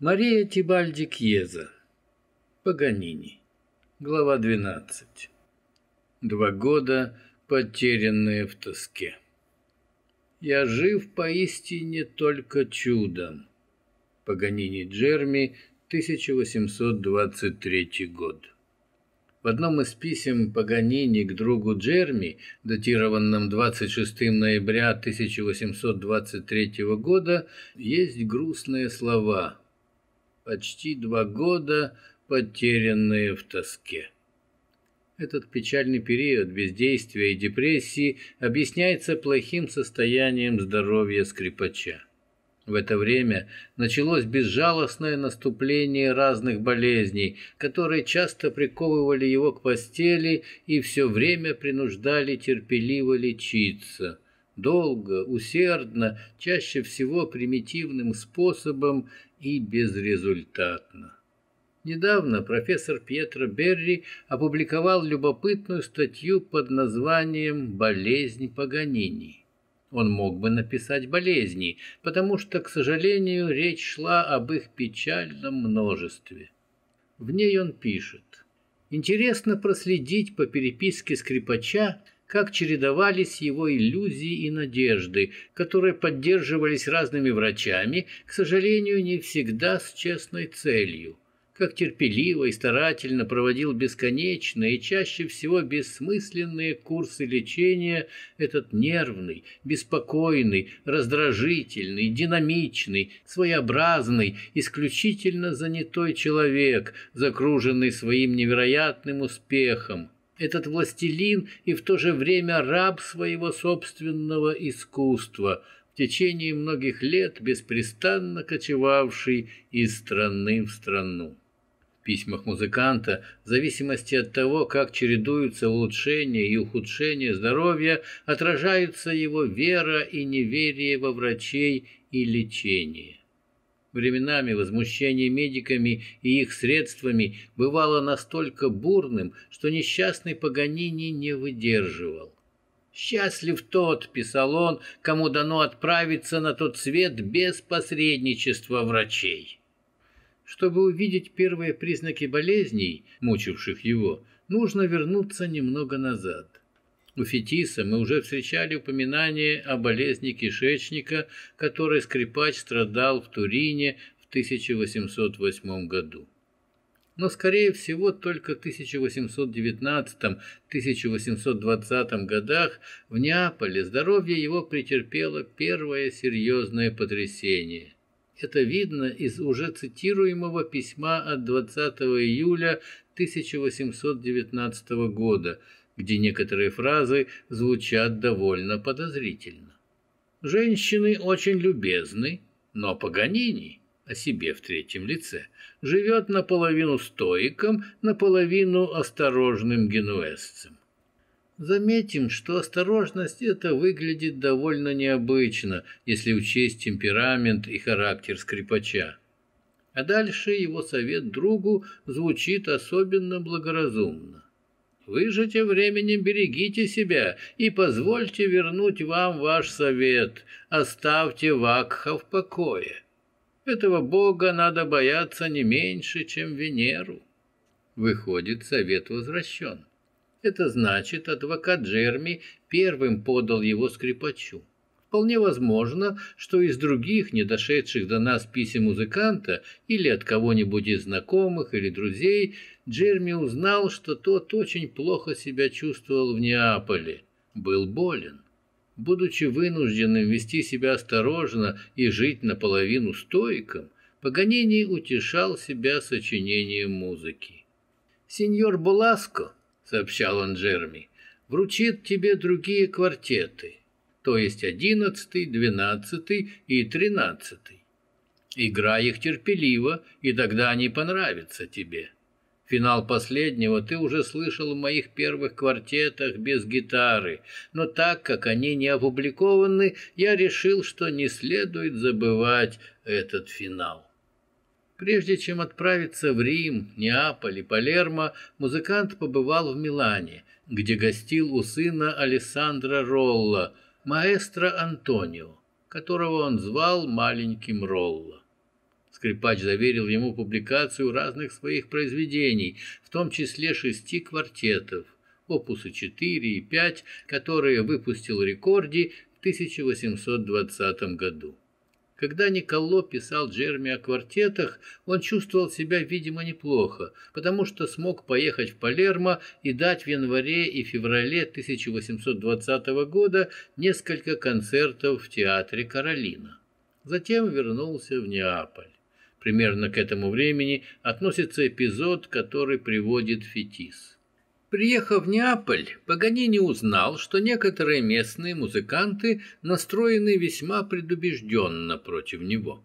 Мария Тибальди Кьеза. Паганини. Глава 12. Два года, потерянные в тоске. Я жив поистине только чудом. Паганини Джерми, 1823 год. В одном из писем Паганини к другу Джерми, датированном 26 ноября 1823 года, есть грустные слова «Почти два года, потерянные в тоске». Этот печальный период бездействия и депрессии объясняется плохим состоянием здоровья скрипача. В это время началось безжалостное наступление разных болезней, которые часто приковывали его к постели и все время принуждали терпеливо лечиться. Долго, усердно, чаще всего примитивным способом и безрезультатно. Недавно профессор Пьетро Берри опубликовал любопытную статью под названием «Болезнь Паганини». Он мог бы написать болезни, потому что, к сожалению, речь шла об их печальном множестве. В ней он пишет. Интересно проследить по переписке скрипача, как чередовались его иллюзии и надежды, которые поддерживались разными врачами, к сожалению, не всегда с честной целью – как терпеливо и старательно проводил бесконечные и чаще всего бессмысленные курсы лечения этот нервный, беспокойный, раздражительный, динамичный, своеобразный, исключительно занятой человек, закруженный своим невероятным успехом, этот властелин и в то же время раб своего собственного искусства, в течение многих лет беспрестанно кочевавший из страны в страну письмах музыканта, в зависимости от того, как чередуются улучшение и ухудшение здоровья, отражаются его вера и неверие во врачей и лечение. Временами возмущение медиками и их средствами бывало настолько бурным, что несчастный Паганини не выдерживал. «Счастлив тот», — писал он, — «кому дано отправиться на тот свет без посредничества врачей». Чтобы увидеть первые признаки болезней, мучивших его, нужно вернуться немного назад. У Фетиса мы уже встречали упоминание о болезни кишечника, которой скрипач страдал в Турине в 1808 году. Но, скорее всего, только в 1819-1820 годах в Неаполе здоровье его претерпело первое серьезное потрясение. Это видно из уже цитируемого письма от 20 июля 1819 года, где некоторые фразы звучат довольно подозрительно. «Женщины очень любезны, но Паганини о себе в третьем лице живет наполовину стоиком, наполовину осторожным генуэзцем. Заметим, что осторожность это выглядит довольно необычно, если учесть темперамент и характер скрипача. А дальше его совет другу звучит особенно благоразумно. Вы же тем временем берегите себя и позвольте вернуть вам ваш совет. Оставьте Вакха в покое. Этого бога надо бояться не меньше, чем Венеру. Выходит, совет возвращен. Это значит, адвокат Джерми первым подал его скрипачу. Вполне возможно, что из других, не дошедших до нас писем музыканта или от кого-нибудь из знакомых или друзей, Джерми узнал, что тот очень плохо себя чувствовал в Неаполе, был болен. Будучи вынужденным вести себя осторожно и жить наполовину стойком, Паганини утешал себя сочинением музыки. «Сеньор Буласко», — сообщал он Джерми, — вручит тебе другие квартеты, то есть одиннадцатый, двенадцатый и тринадцатый. Играй их терпеливо, и тогда они понравятся тебе. Финал последнего ты уже слышал в моих первых квартетах без гитары, но так как они не опубликованы, я решил, что не следует забывать этот финал. Прежде чем отправиться в Рим, Неаполь и Палермо, музыкант побывал в Милане, где гостил у сына Алессандро Ролла, маэстро Антонио, которого он звал маленьким Ролло. Скрипач заверил ему публикацию разных своих произведений, в том числе шести квартетов, опусы 4 и 5, которые выпустил Рекорди в 1820 году. Когда Николо писал Джерми о квартетах, он чувствовал себя, видимо, неплохо, потому что смог поехать в Палермо и дать в январе и феврале 1820 года несколько концертов в театре «Каролина». Затем вернулся в Неаполь. Примерно к этому времени относится эпизод, который приводит Фетис. Приехав в Неаполь, Паганини узнал, что некоторые местные музыканты настроены весьма предубежденно против него.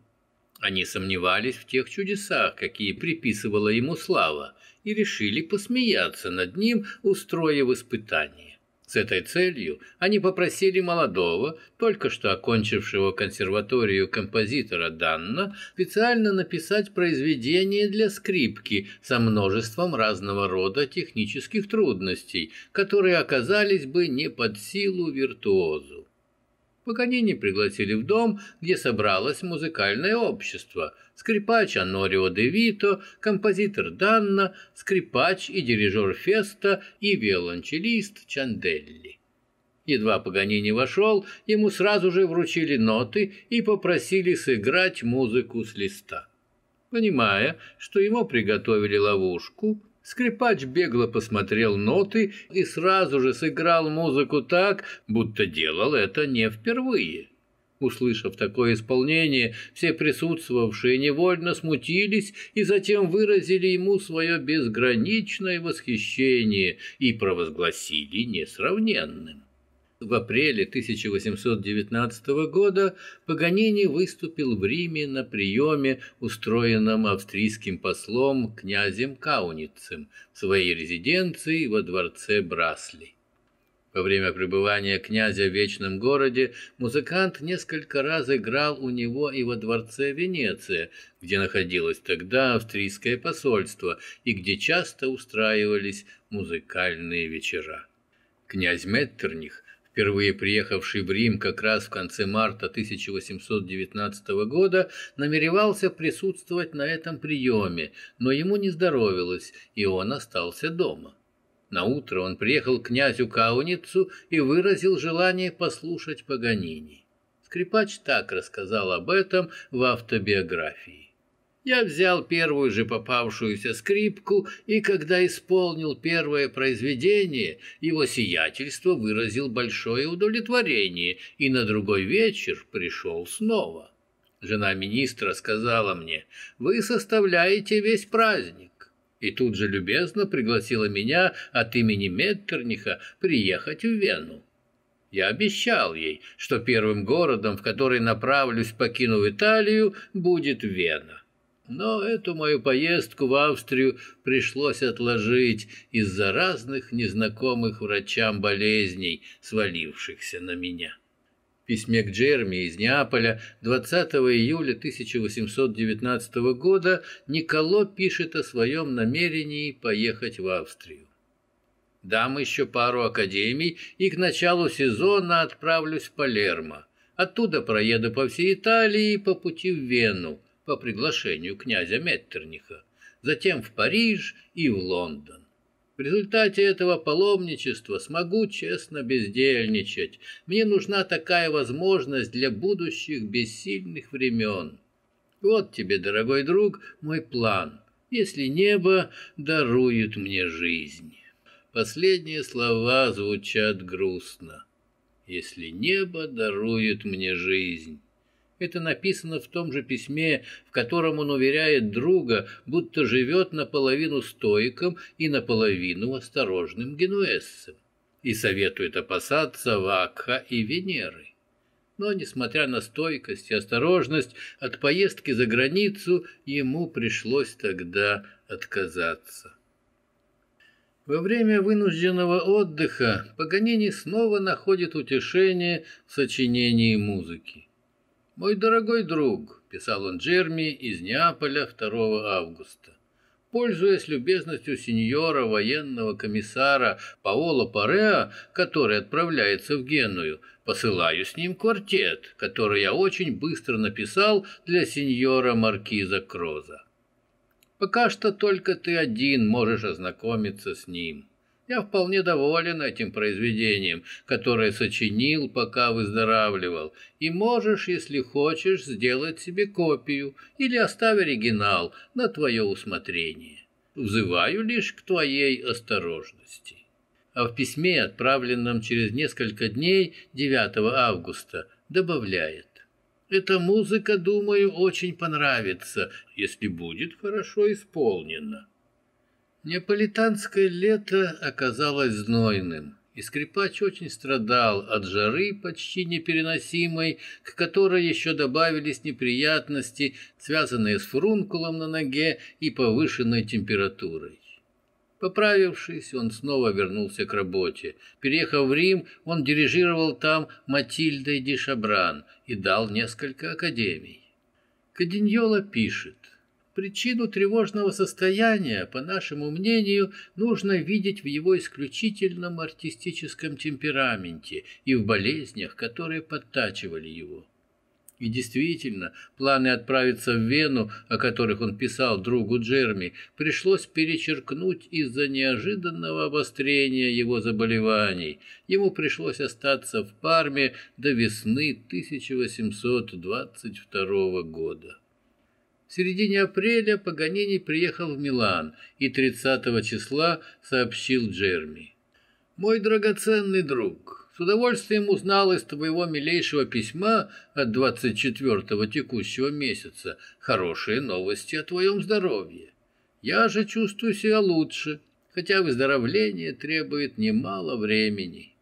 Они сомневались в тех чудесах, какие приписывала ему слава, и решили посмеяться над ним, устроив испытание. С этой целью они попросили молодого, только что окончившего консерваторию композитора Данна, специально написать произведение для скрипки со множеством разного рода технических трудностей, которые оказались бы не под силу виртуозу. Паганини пригласили в дом, где собралось музыкальное общество. Скрипач Анорио де Вито, композитор Данна, скрипач и дирижер Феста и виолончелист Чанделли. Едва Паганини вошел, ему сразу же вручили ноты и попросили сыграть музыку с листа. Понимая, что ему приготовили ловушку, Скрипач бегло посмотрел ноты и сразу же сыграл музыку так, будто делал это не впервые. Услышав такое исполнение, все присутствовавшие невольно смутились и затем выразили ему свое безграничное восхищение и провозгласили несравненным. В апреле 1819 года Паганини выступил в Риме на приеме, устроенном австрийским послом князем Кауницем в своей резиденции во дворце Брасли. Во время пребывания князя в Вечном городе музыкант несколько раз играл у него и во дворце Венеция, где находилось тогда австрийское посольство и где часто устраивались музыкальные вечера. Князь Меттерних впервые приехавший в Рим как раз в конце марта 1819 года, намеревался присутствовать на этом приеме, но ему не здоровилось, и он остался дома. На утро он приехал к князю Кауницу и выразил желание послушать Паганини. Скрипач так рассказал об этом в автобиографии. Я взял первую же попавшуюся скрипку, и когда исполнил первое произведение, его сиятельство выразил большое удовлетворение, и на другой вечер пришел снова. Жена министра сказала мне, «Вы составляете весь праздник» и тут же любезно пригласила меня от имени Меттерниха приехать в Вену. Я обещал ей, что первым городом, в который направлюсь, покинув Италию, будет Вена но эту мою поездку в Австрию пришлось отложить из-за разных незнакомых врачам болезней, свалившихся на меня. В письме к Джерми из Неаполя 20 июля 1819 года Николо пишет о своем намерении поехать в Австрию. Дам еще пару академий и к началу сезона отправлюсь в Палермо. Оттуда проеду по всей Италии по пути в Вену по приглашению князя Меттерниха, затем в Париж и в Лондон. В результате этого паломничества смогу честно бездельничать. Мне нужна такая возможность для будущих бессильных времен. Вот тебе, дорогой друг, мой план, если небо дарует мне жизнь. Последние слова звучат грустно. Если небо дарует мне жизнь. Это написано в том же письме, в котором он уверяет друга, будто живет наполовину стоиком и наполовину осторожным генуэзцем, и советует опасаться Вакха и Венеры. Но, несмотря на стойкость и осторожность, от поездки за границу ему пришлось тогда отказаться. Во время вынужденного отдыха Паганини снова находит утешение в сочинении музыки. «Мой дорогой друг», — писал он Джерми из Неаполя 2 августа, Пользуясь любезностью сеньора военного комиссара Паоло Пареа, который отправляется в Геную, посылаю с ним квартет, который я очень быстро написал для сеньора Маркиза Кроза. Пока что только ты один можешь ознакомиться с ним. Я вполне доволен этим произведением, которое сочинил, пока выздоравливал, и можешь, если хочешь, сделать себе копию или оставь оригинал на твое усмотрение. Взываю лишь к твоей осторожности. А в письме, отправленном через несколько дней 9 августа, добавляет эта музыка, думаю, очень понравится, если будет хорошо исполнена. Неаполитанское лето оказалось знойным, и скрипач очень страдал от жары почти непереносимой, к которой еще добавились неприятности, связанные с фурункулом на ноге и повышенной температурой. Поправившись, он снова вернулся к работе. Переехав в Рим, он дирижировал там Матильдой Ди Шабран и дал несколько академий. Каденьола пишет, Причину тревожного состояния, по нашему мнению, нужно видеть в его исключительном артистическом темпераменте и в болезнях, которые подтачивали его. И действительно, планы отправиться в Вену, о которых он писал другу Джерми, пришлось перечеркнуть из-за неожиданного обострения его заболеваний. Ему пришлось остаться в Парме до весны 1822 года. В середине апреля Паганини приехал в Милан и 30 числа сообщил Джерми. «Мой драгоценный друг, с удовольствием узнал из твоего милейшего письма от 24-го текущего месяца хорошие новости о твоем здоровье. Я же чувствую себя лучше, хотя выздоровление требует немало времени.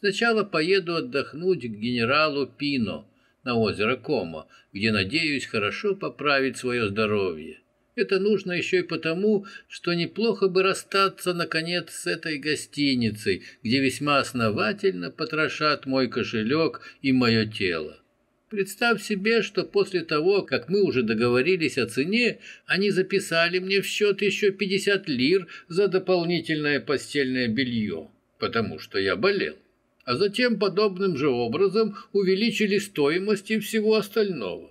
Сначала поеду отдохнуть к генералу Пино на озеро Комо, где надеюсь хорошо поправить свое здоровье. Это нужно еще и потому, что неплохо бы расстаться, наконец, с этой гостиницей, где весьма основательно потрошат мой кошелек и мое тело. Представь себе, что после того, как мы уже договорились о цене, они записали мне в счет еще 50 лир за дополнительное постельное белье, потому что я болел. А затем подобным же образом увеличили стоимость и всего остального.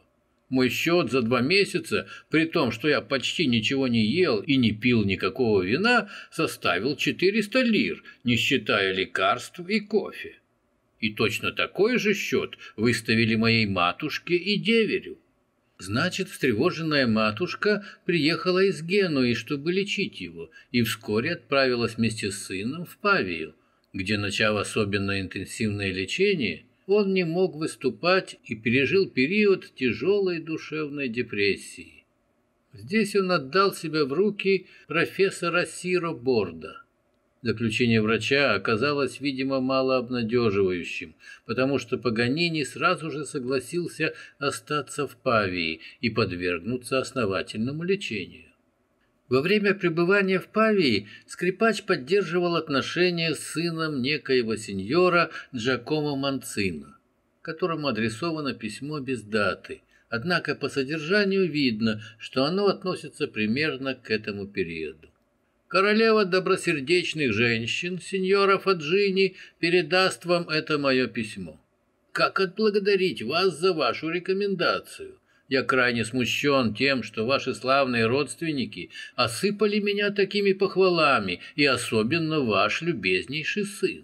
Мой счет за два месяца, при том, что я почти ничего не ел и не пил никакого вина, составил 400 лир, не считая лекарств и кофе. И точно такой же счет выставили моей матушке и деверю. Значит, встревоженная матушка приехала из Генуи, чтобы лечить его, и вскоре отправилась вместе с сыном в Павию, где, начав особенно интенсивное лечение, он не мог выступать и пережил период тяжелой душевной депрессии. Здесь он отдал себя в руки профессора Сиро Борда. Заключение врача оказалось, видимо, мало обнадеживающим, потому что Паганини сразу же согласился остаться в Павии и подвергнуться основательному лечению. Во время пребывания в Павии скрипач поддерживал отношения с сыном некоего сеньора Джакомо Манцино, которому адресовано письмо без даты, однако по содержанию видно, что оно относится примерно к этому периоду. Королева добросердечных женщин, сеньора Фаджини, передаст вам это мое письмо. Как отблагодарить вас за вашу рекомендацию? Я крайне смущен тем, что ваши славные родственники осыпали меня такими похвалами, и особенно ваш любезнейший сын.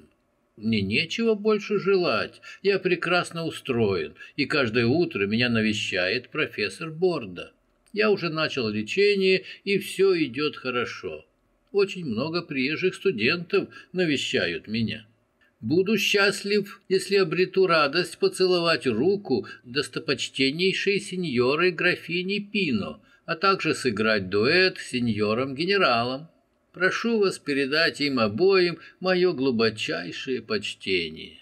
Мне нечего больше желать, я прекрасно устроен, и каждое утро меня навещает профессор Борда. Я уже начал лечение, и все идет хорошо. Очень много приезжих студентов навещают меня. Буду счастлив, если обрету радость поцеловать руку достопочтеннейшей сеньоры графини Пино, а также сыграть дуэт с сеньором-генералом. Прошу вас передать им обоим мое глубочайшее почтение.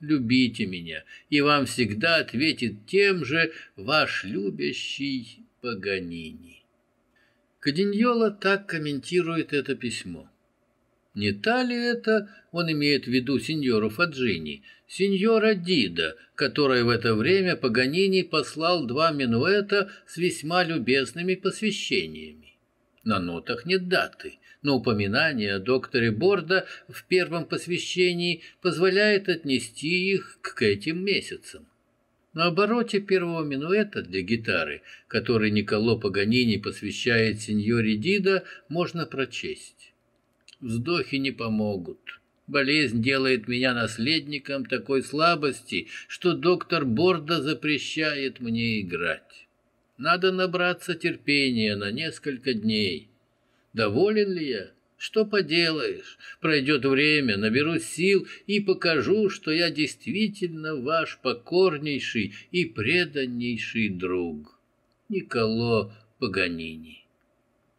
Любите меня, и вам всегда ответит тем же ваш любящий Паганини. Каденьола так комментирует это письмо. Не та ли это, он имеет в виду сеньору Фаджини, сеньора Дида, которой в это время Паганини послал два минуэта с весьма любезными посвящениями. На нотах нет даты, но упоминание о докторе Борда в первом посвящении позволяет отнести их к этим месяцам. На обороте первого минуэта для гитары, который Николо Паганини посвящает сеньоре Дида, можно прочесть. «Вздохи не помогут. Болезнь делает меня наследником такой слабости, что доктор Борда запрещает мне играть. Надо набраться терпения на несколько дней. Доволен ли я? Что поделаешь? Пройдет время, наберу сил и покажу, что я действительно ваш покорнейший и преданнейший друг. Николо Паганини.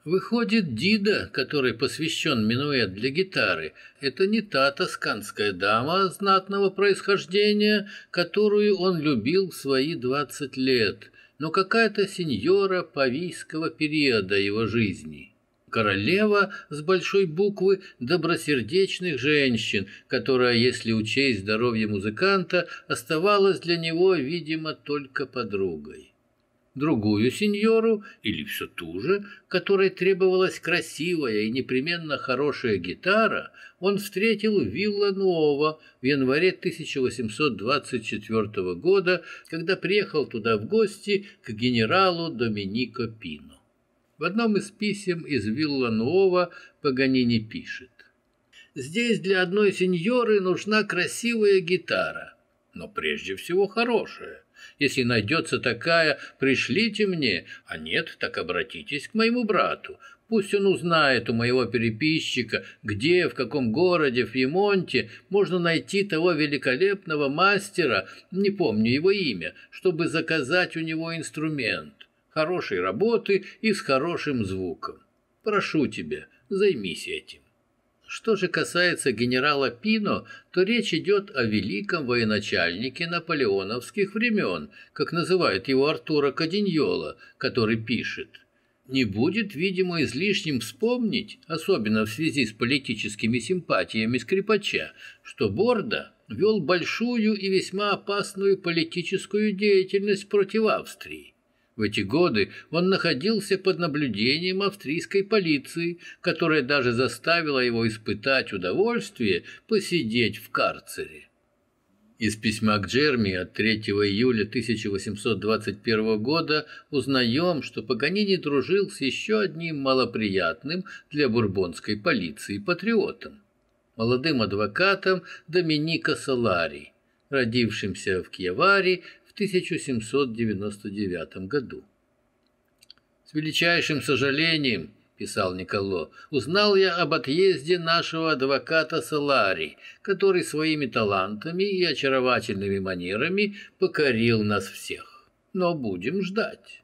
Выходит, Дида, который посвящен минуэт для гитары, это не та тосканская дама знатного происхождения, которую он любил в свои двадцать лет, но какая-то сеньора павийского периода его жизни королева с большой буквы добросердечных женщин, которая, если учесть здоровье музыканта, оставалась для него, видимо, только подругой. Другую сеньору, или все ту же, которой требовалась красивая и непременно хорошая гитара, он встретил Вилла-Нуова в январе 1824 года, когда приехал туда в гости к генералу Доминико Пино. В одном из писем из Вилла-Нуова Паганини пишет. «Здесь для одной сеньоры нужна красивая гитара, но прежде всего хорошая. Если найдется такая, пришлите мне, а нет, так обратитесь к моему брату. Пусть он узнает у моего переписчика, где, в каком городе, в Емонте можно найти того великолепного мастера, не помню его имя, чтобы заказать у него инструмент хорошей работы и с хорошим звуком. Прошу тебя, займись этим. Что же касается генерала Пино, то речь идет о великом военачальнике наполеоновских времен, как называет его Артура Каденьола, который пишет «Не будет, видимо, излишним вспомнить, особенно в связи с политическими симпатиями скрипача, что Борда вел большую и весьма опасную политическую деятельность против Австрии. В эти годы он находился под наблюдением австрийской полиции, которая даже заставила его испытать удовольствие посидеть в карцере. Из письма к Джерми от 3 июля 1821 года узнаем, что Паганини дружил с еще одним малоприятным для бурбонской полиции патриотом, молодым адвокатом Доминико Солари, родившимся в Кьяваре 1799 году. «С величайшим сожалением, — писал Николо, — узнал я об отъезде нашего адвоката Салари, который своими талантами и очаровательными манерами покорил нас всех. Но будем ждать».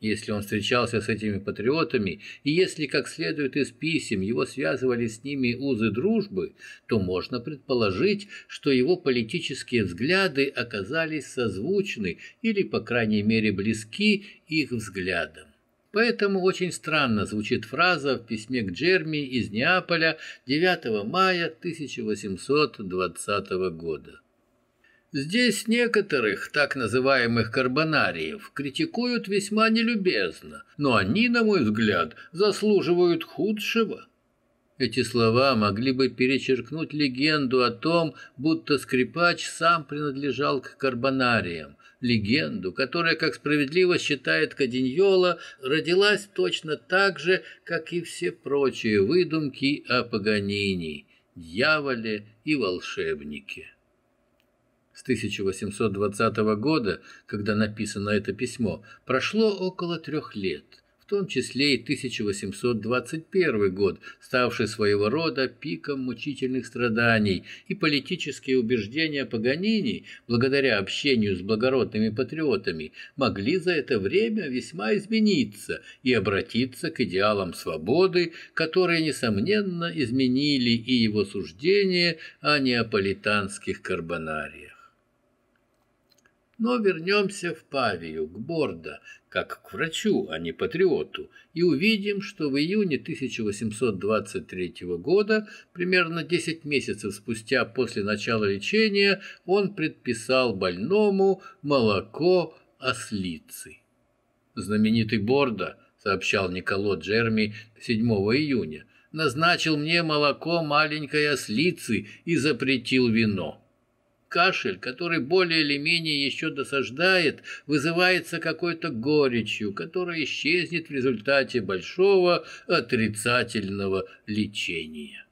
Если он встречался с этими патриотами, и если, как следует из писем, его связывали с ними узы дружбы, то можно предположить, что его политические взгляды оказались созвучны или, по крайней мере, близки их взглядам. Поэтому очень странно звучит фраза в письме к Джерми из Неаполя 9 мая 1820 года. Здесь некоторых так называемых карбонариев критикуют весьма нелюбезно, но они, на мой взгляд, заслуживают худшего. Эти слова могли бы перечеркнуть легенду о том, будто скрипач сам принадлежал к карбонариям, легенду, которая, как справедливо считает Каденьола, родилась точно так же, как и все прочие выдумки о Паганини, дьяволе и волшебнике. С 1820 года, когда написано это письмо, прошло около трех лет, в том числе и 1821 год, ставший своего рода пиком мучительных страданий, и политические убеждения Паганини, благодаря общению с благородными патриотами, могли за это время весьма измениться и обратиться к идеалам свободы, которые, несомненно, изменили и его суждения о неаполитанских карбонариях. Но вернемся в Павию, к Бордо, как к врачу, а не патриоту, и увидим, что в июне 1823 года, примерно 10 месяцев спустя после начала лечения, он предписал больному молоко ослицы. Знаменитый Бордо сообщал Николо Джерми 7 июня, назначил мне молоко маленькой ослицы и запретил вино. Кашель, который более или менее еще досаждает, вызывается какой-то горечью, которая исчезнет в результате большого отрицательного лечения.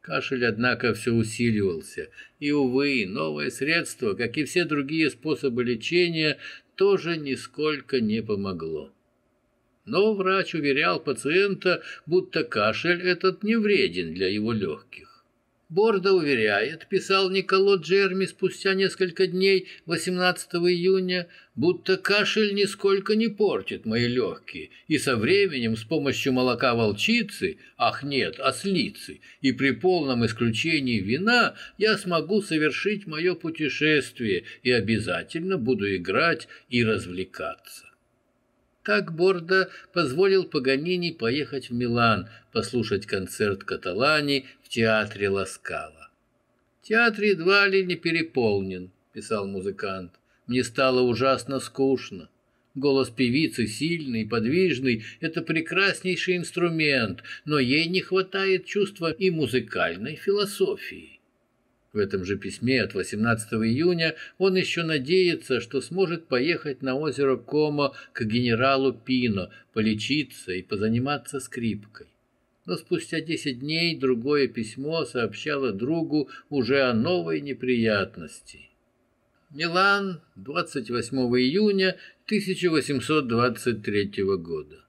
Кашель, однако, все усиливался, и, увы, новое средство, как и все другие способы лечения, тоже нисколько не помогло. Но врач уверял пациента, будто кашель этот не вреден для его легких. Борда уверяет, писал Николо Джерми спустя несколько дней, 18 июня, будто кашель нисколько не портит мои легкие, и со временем с помощью молока волчицы, ах нет, ослицы, и при полном исключении вина я смогу совершить мое путешествие и обязательно буду играть и развлекаться. Так Борда позволил Паганини поехать в Милан, послушать концерт Каталани в театре Ласкала. «Театр едва ли не переполнен», — писал музыкант. «Мне стало ужасно скучно. Голос певицы сильный, подвижный — это прекраснейший инструмент, но ей не хватает чувства и музыкальной философии. В этом же письме от 18 июня он еще надеется, что сможет поехать на озеро Комо к генералу Пино, полечиться и позаниматься скрипкой. Но спустя 10 дней другое письмо сообщало другу уже о новой неприятности. Милан, 28 июня 1823 года.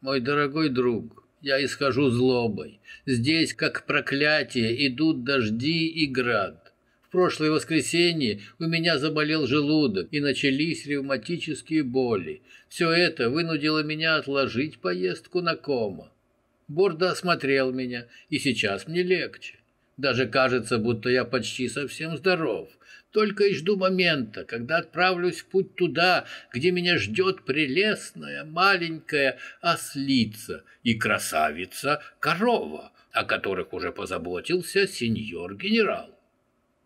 Мой дорогой друг, я исхожу злобой. Здесь, как проклятие, идут дожди и град. В прошлое воскресенье у меня заболел желудок и начались ревматические боли. Все это вынудило меня отложить поездку на кома. Борда осмотрел меня, и сейчас мне легче. Даже кажется, будто я почти совсем здоров. Только и жду момента, когда отправлюсь в путь туда, где меня ждет прелестная маленькая ослица и красавица-корова, о которых уже позаботился сеньор-генерал.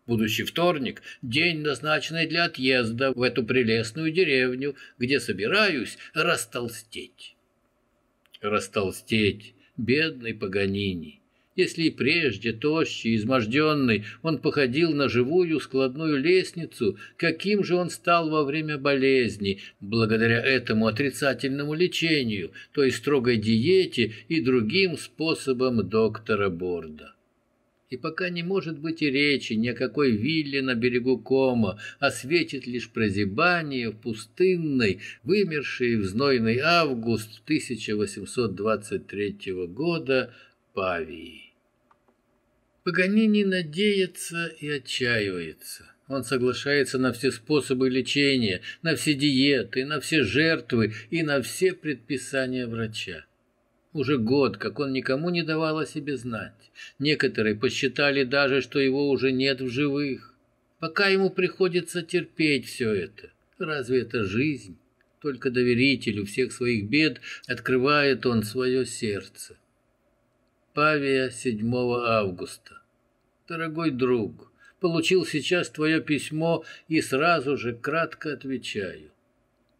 Будущий вторник – день, назначенный для отъезда в эту прелестную деревню, где собираюсь растолстеть. Растолстеть, бедный Паганини. Если и прежде, тощий, изможденный, он походил на живую складную лестницу, каким же он стал во время болезни, благодаря этому отрицательному лечению, той строгой диете и другим способам доктора Борда. И пока не может быть и речи ни о какой вилле на берегу Кома, а светит лишь прозябание в пустынной, вымершей в знойный август 1823 года Павии. Паганини надеется и отчаивается. Он соглашается на все способы лечения, на все диеты, на все жертвы и на все предписания врача. Уже год, как он никому не давал о себе знать. Некоторые посчитали даже, что его уже нет в живых. Пока ему приходится терпеть все это. Разве это жизнь? Только доверителю всех своих бед открывает он свое сердце. Павия 7 августа. Дорогой друг, получил сейчас твое письмо и сразу же кратко отвечаю.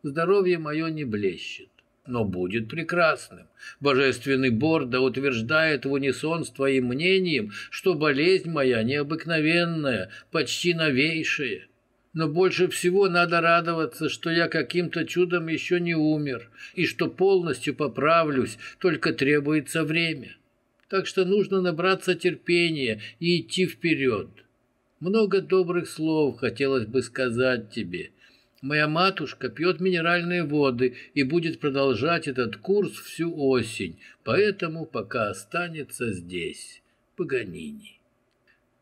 Здоровье мое не блещет, но будет прекрасным. Божественный Борда утверждает в унисон с твоим мнением, что болезнь моя необыкновенная, почти новейшая. Но больше всего надо радоваться, что я каким-то чудом еще не умер, и что полностью поправлюсь, только требуется время так что нужно набраться терпения и идти вперед. Много добрых слов хотелось бы сказать тебе. Моя матушка пьет минеральные воды и будет продолжать этот курс всю осень, поэтому пока останется здесь. Паганини.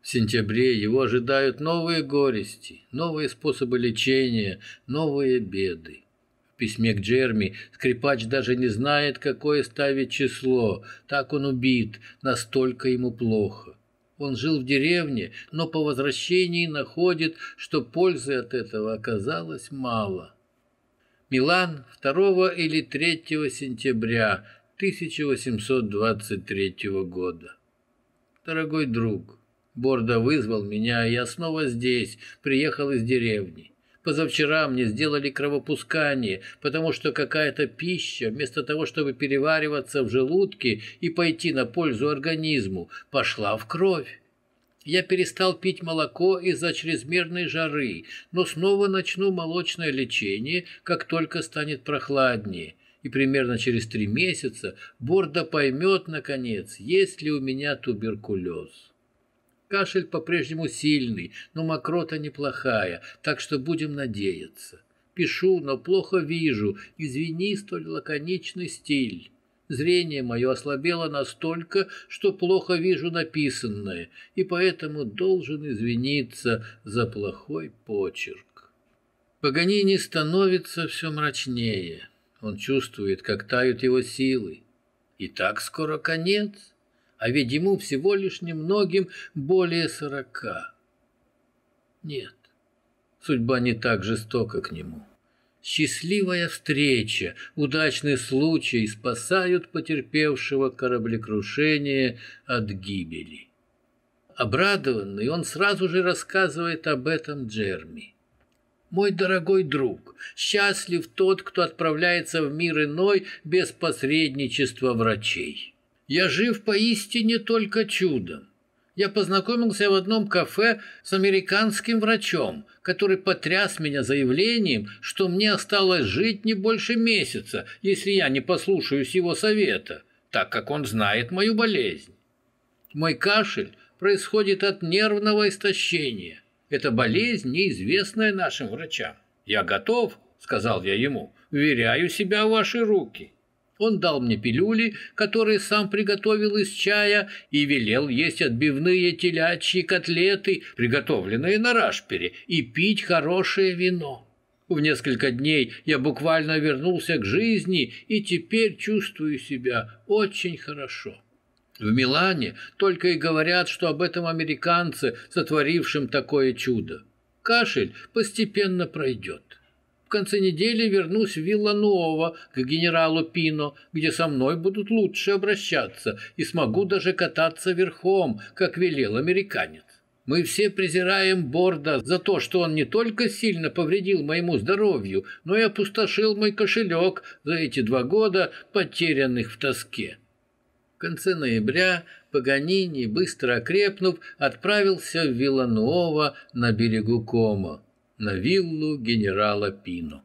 В сентябре его ожидают новые горести, новые способы лечения, новые беды письме к Джерми скрипач даже не знает, какое ставить число. Так он убит, настолько ему плохо. Он жил в деревне, но по возвращении находит, что пользы от этого оказалось мало. Милан 2 или 3 сентября 1823 года. Дорогой друг, Борда вызвал меня, и я снова здесь, приехал из деревни. Позавчера мне сделали кровопускание, потому что какая-то пища, вместо того, чтобы перевариваться в желудке и пойти на пользу организму, пошла в кровь. Я перестал пить молоко из-за чрезмерной жары, но снова начну молочное лечение, как только станет прохладнее. И примерно через три месяца Борда поймет, наконец, есть ли у меня туберкулез. Кашель по-прежнему сильный, но мокрота неплохая, так что будем надеяться. Пишу, но плохо вижу. Извини столь лаконичный стиль. Зрение мое ослабело настолько, что плохо вижу написанное, и поэтому должен извиниться за плохой почерк. Паганини становится все мрачнее. Он чувствует, как тают его силы. И так скоро конец, а ведь ему всего лишь немногим более сорока. Нет, судьба не так жестока к нему. Счастливая встреча, удачный случай спасают потерпевшего кораблекрушение от гибели. Обрадованный, он сразу же рассказывает об этом Джерми. «Мой дорогой друг, счастлив тот, кто отправляется в мир иной без посредничества врачей. Я жив поистине только чудом я познакомился в одном кафе с американским врачом, который потряс меня заявлением, что мне осталось жить не больше месяца, если я не послушаюсь его совета, так как он знает мою болезнь. Мой кашель происходит от нервного истощения. Это болезнь, неизвестная нашим врачам. Я готов, сказал я ему, веряю себя в ваши руки. Он дал мне пилюли, которые сам приготовил из чая, и велел есть отбивные телячьи котлеты, приготовленные на рашпере, и пить хорошее вино. В несколько дней я буквально вернулся к жизни и теперь чувствую себя очень хорошо. В Милане только и говорят, что об этом американце, сотворившем такое чудо. Кашель постепенно пройдет конце недели вернусь в Виллануово к генералу Пино, где со мной будут лучше обращаться и смогу даже кататься верхом, как велел американец. Мы все презираем Борда за то, что он не только сильно повредил моему здоровью, но и опустошил мой кошелек за эти два года, потерянных в тоске. В конце ноября Паганини, быстро окрепнув, отправился в Виллануово на берегу Комо на виллу генерала Пино.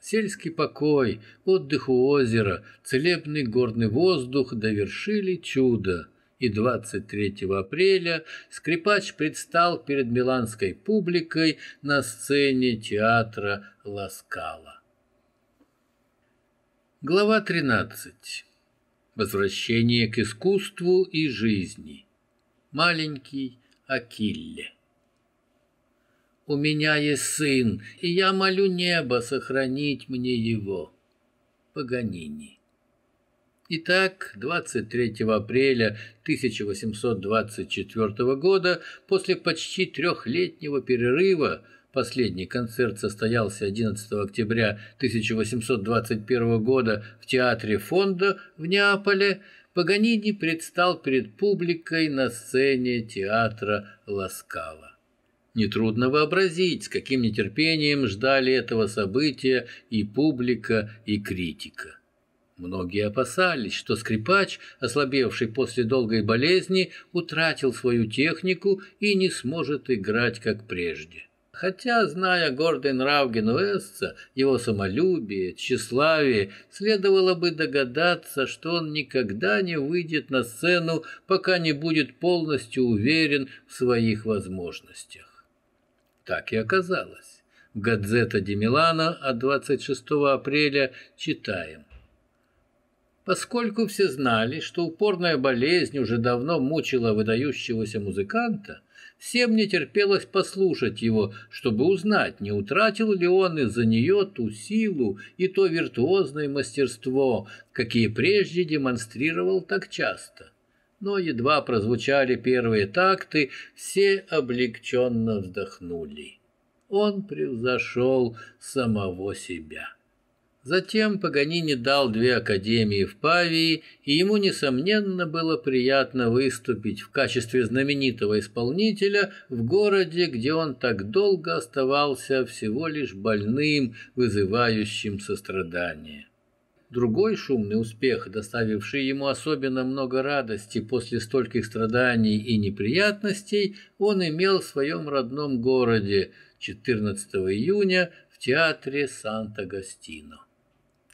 Сельский покой, отдых у озера, целебный горный воздух довершили чудо, и 23 апреля скрипач предстал перед миланской публикой на сцене театра Ласкала. Глава 13. Возвращение к искусству и жизни. Маленький Акилле. У меня есть сын, и я молю небо сохранить мне его. Паганини. Итак, 23 апреля 1824 года, после почти трехлетнего перерыва, последний концерт состоялся 11 октября 1821 года в театре Фонда в Неаполе, Паганини предстал перед публикой на сцене театра Ласкала. Нетрудно вообразить, с каким нетерпением ждали этого события и публика, и критика. Многие опасались, что скрипач, ослабевший после долгой болезни, утратил свою технику и не сможет играть, как прежде. Хотя, зная гордый нрав генуэзца, его самолюбие, тщеславие, следовало бы догадаться, что он никогда не выйдет на сцену, пока не будет полностью уверен в своих возможностях. Так и оказалось. В «Гадзета де Милана» от 26 апреля читаем. Поскольку все знали, что упорная болезнь уже давно мучила выдающегося музыканта, всем не терпелось послушать его, чтобы узнать, не утратил ли он из-за нее ту силу и то виртуозное мастерство, какие прежде демонстрировал так часто но едва прозвучали первые такты, все облегченно вздохнули. Он превзошел самого себя. Затем Паганини дал две академии в Павии, и ему, несомненно, было приятно выступить в качестве знаменитого исполнителя в городе, где он так долго оставался всего лишь больным, вызывающим сострадание. Другой шумный успех, доставивший ему особенно много радости после стольких страданий и неприятностей, он имел в своем родном городе 14 июня в театре Санта-Гастино.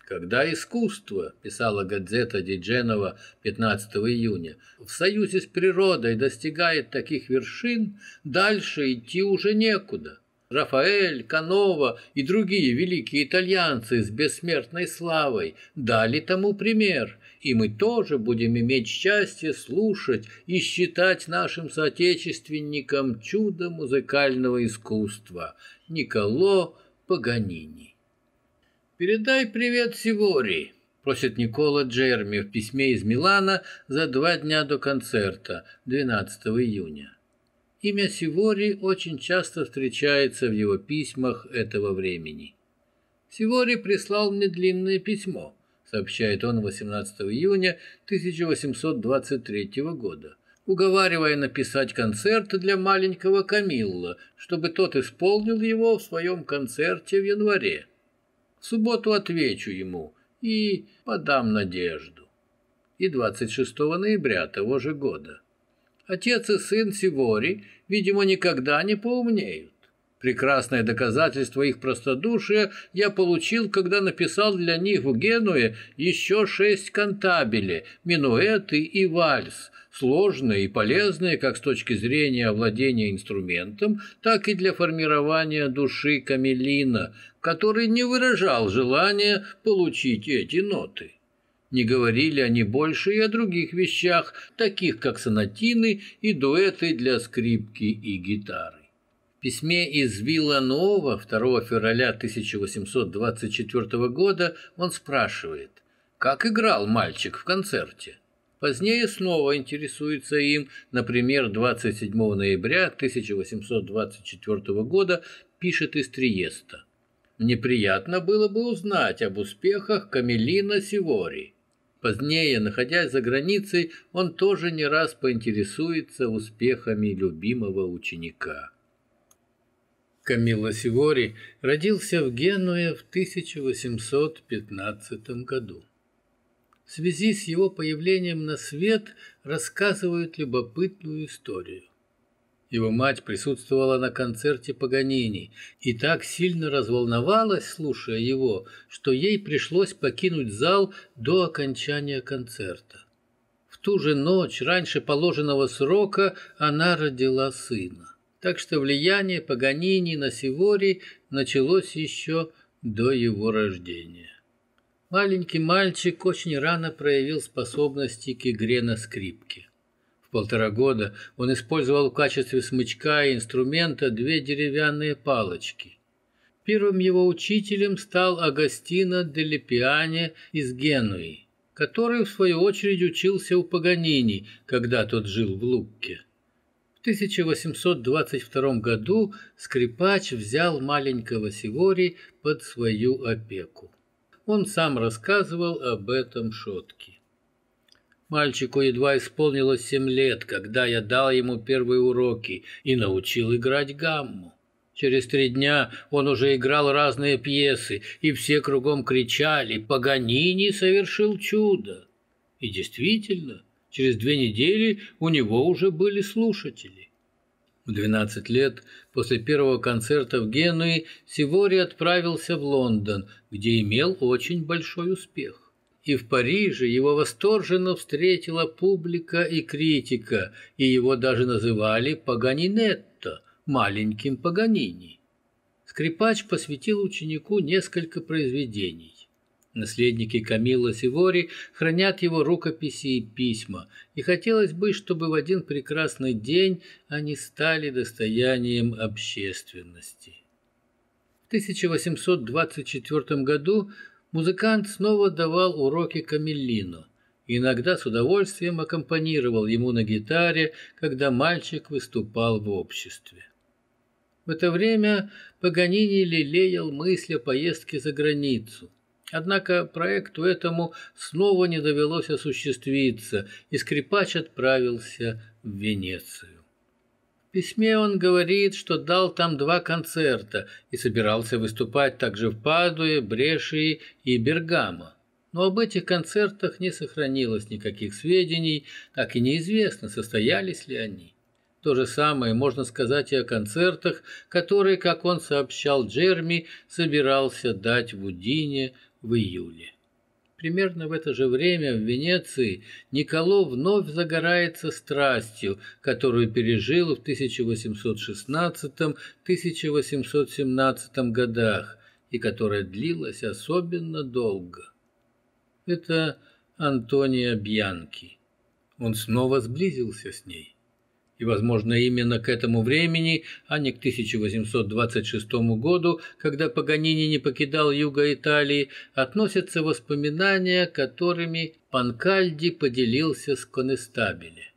Когда искусство, писала газета Дидженова 15 июня, в союзе с природой достигает таких вершин, дальше идти уже некуда. Рафаэль, Канова и другие великие итальянцы с бессмертной славой дали тому пример, и мы тоже будем иметь счастье слушать и считать нашим соотечественникам чудо музыкального искусства Николо Паганини. «Передай привет Сивори», — просит Никола Джерми в письме из Милана за два дня до концерта, 12 июня. Имя Сивори очень часто встречается в его письмах этого времени. Сивори прислал мне длинное письмо, сообщает он 18 июня 1823 года, уговаривая написать концерт для маленького Камилла, чтобы тот исполнил его в своем концерте в январе. В субботу отвечу ему и подам надежду. И 26 ноября того же года. Отец и сын Сивори, видимо, никогда не поумнеют. Прекрасное доказательство их простодушия я получил, когда написал для них в Генуе еще шесть кантабели, минуэты и вальс, сложные и полезные как с точки зрения овладения инструментом, так и для формирования души Камелина, который не выражал желания получить эти ноты. Не говорили они больше и о других вещах, таких как сонатины и дуэты для скрипки и гитары. В письме из Вилла-Нова 2 февраля 1824 года он спрашивает, как играл мальчик в концерте. Позднее снова интересуется им, например, 27 ноября 1824 года пишет из Триеста. Неприятно было бы узнать об успехах Камелина Сивори. Позднее, находясь за границей, он тоже не раз поинтересуется успехами любимого ученика. Камилла Сивори родился в Генуе в 1815 году. В связи с его появлением на свет рассказывают любопытную историю. Его мать присутствовала на концерте Паганини и так сильно разволновалась, слушая его, что ей пришлось покинуть зал до окончания концерта. В ту же ночь, раньше положенного срока, она родила сына. Так что влияние Паганини на Сивори началось еще до его рождения. Маленький мальчик очень рано проявил способности к игре на скрипке полтора года он использовал в качестве смычка и инструмента две деревянные палочки. Первым его учителем стал Агастино де Лепиане из Генуи, который, в свою очередь, учился у Паганини, когда тот жил в Лукке. В 1822 году скрипач взял маленького Сивори под свою опеку. Он сам рассказывал об этом Шотке. Мальчику едва исполнилось семь лет, когда я дал ему первые уроки и научил играть гамму. Через три дня он уже играл разные пьесы, и все кругом кричали «Паганини совершил чудо!» И действительно, через две недели у него уже были слушатели. В 12 лет после первого концерта в Генуе Сивори отправился в Лондон, где имел очень большой успех и в Париже его восторженно встретила публика и критика, и его даже называли Паганинетто, маленьким Паганини. Скрипач посвятил ученику несколько произведений. Наследники Камилла Сивори хранят его рукописи и письма, и хотелось бы, чтобы в один прекрасный день они стали достоянием общественности. В 1824 году Музыкант снова давал уроки Камиллину. Иногда с удовольствием аккомпанировал ему на гитаре, когда мальчик выступал в обществе. В это время Паганини лелеял мысль о поездке за границу. Однако проекту этому снова не довелось осуществиться, и скрипач отправился в Венецию. Письме он говорит, что дал там два концерта и собирался выступать также в Падуе, Брешии и Бергамо. Но об этих концертах не сохранилось никаких сведений, так и неизвестно, состоялись ли они. То же самое можно сказать и о концертах, которые, как он сообщал Джерми, собирался дать в Удине в июле. Примерно в это же время в Венеции Николо вновь загорается страстью, которую пережил в 1816-1817 годах и которая длилась особенно долго. Это Антония Бьянки. Он снова сблизился с ней и, возможно, именно к этому времени, а не к 1826 году, когда Паганини не покидал юга Италии, относятся воспоминания, которыми Панкальди поделился с Конестабеле.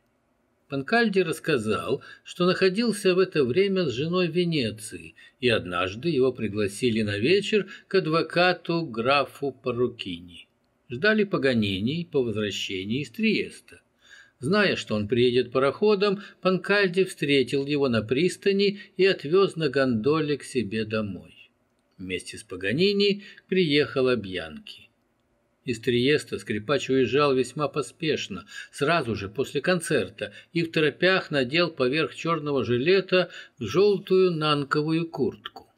Панкальди рассказал, что находился в это время с женой Венеции, и однажды его пригласили на вечер к адвокату графу Парукини. Ждали Паганини по возвращении из Триеста. Зная, что он приедет пароходом, Панкальди встретил его на пристани и отвез на гондоле к себе домой. Вместе с Паганини приехала Бьянки. Из Триеста скрипач уезжал весьма поспешно, сразу же после концерта, и в торопях надел поверх черного жилета желтую нанковую куртку.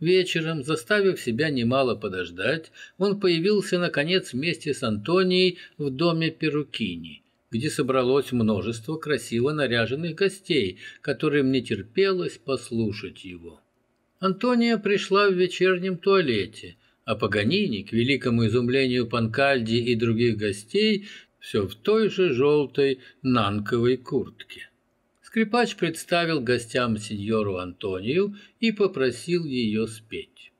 Вечером, заставив себя немало подождать, он появился, наконец, вместе с Антонией в доме Перукини где собралось множество красиво наряженных гостей, которым не терпелось послушать его. Антония пришла в вечернем туалете, а Паганини, к великому изумлению Панкальди и других гостей, все в той же желтой нанковой куртке. Скрипач представил гостям сеньору Антонию и попросил ее спеть.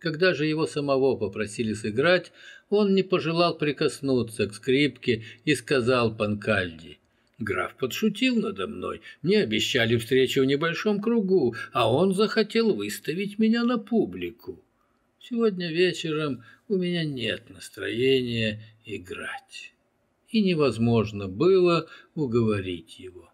Когда же его самого попросили сыграть, он не пожелал прикоснуться к скрипке и сказал Панкальди. Граф подшутил надо мной. Мне обещали встречу в небольшом кругу, а он захотел выставить меня на публику. Сегодня вечером у меня нет настроения играть. И невозможно было уговорить его.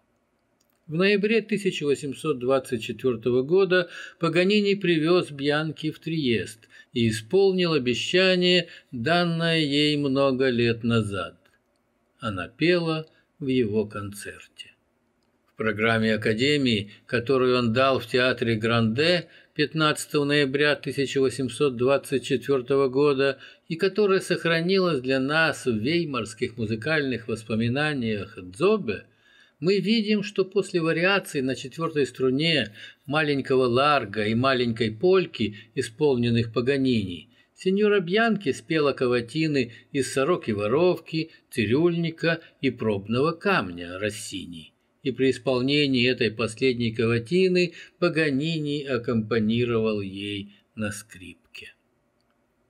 В ноябре 1824 года Паганини привез Бьянки в Триест и исполнил обещание, данное ей много лет назад. Она пела в его концерте. В программе Академии, которую он дал в театре Гранде 15 ноября 1824 года и которая сохранилась для нас в веймарских музыкальных воспоминаниях Дзобе, мы видим, что после вариаций на четвертой струне маленького ларга и маленькой польки, исполненных Паганини, сеньора Бьянки спела каватины из сороки-воровки, цирюльника и пробного камня Рассини. И при исполнении этой последней каватины Паганини аккомпанировал ей на скрипке.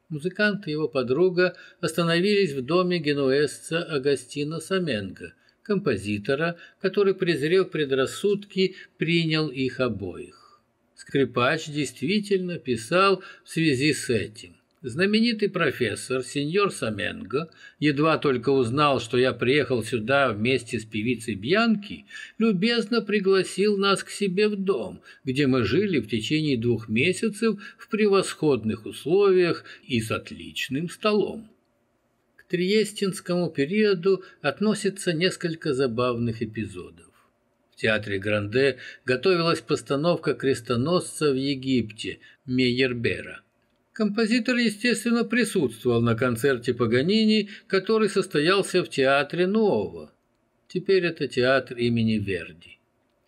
Музыкант и его подруга остановились в доме генуэзца Агастино Саменго, композитора, который, презрев предрассудки, принял их обоих. Скрипач действительно писал в связи с этим. Знаменитый профессор, сеньор Саменго, едва только узнал, что я приехал сюда вместе с певицей Бьянки, любезно пригласил нас к себе в дом, где мы жили в течение двух месяцев в превосходных условиях и с отличным столом. Триестинскому периоду относится несколько забавных эпизодов. В театре Гранде готовилась постановка крестоносца в Египте Мейербера. Композитор, естественно, присутствовал на концерте Паганини, который состоялся в театре Нового. Теперь это театр имени Верди.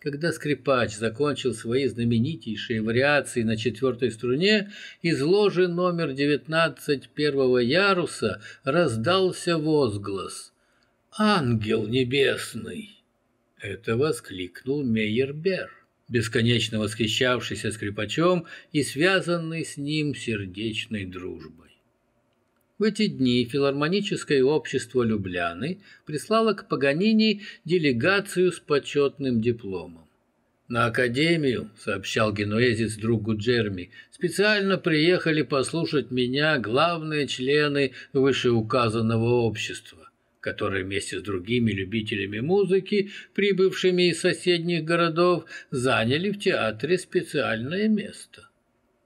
Когда скрипач закончил свои знаменитейшие вариации на четвертой струне, из ложи номер 19 первого яруса раздался возглас «Ангел небесный!» Это воскликнул Мейербер, бесконечно восхищавшийся скрипачом и связанный с ним сердечной дружбой. В эти дни филармоническое общество Любляны прислало к Паганини делегацию с почетным дипломом. На академию, сообщал генуэзец другу Джерми, специально приехали послушать меня главные члены вышеуказанного общества, которые вместе с другими любителями музыки, прибывшими из соседних городов, заняли в театре специальное место.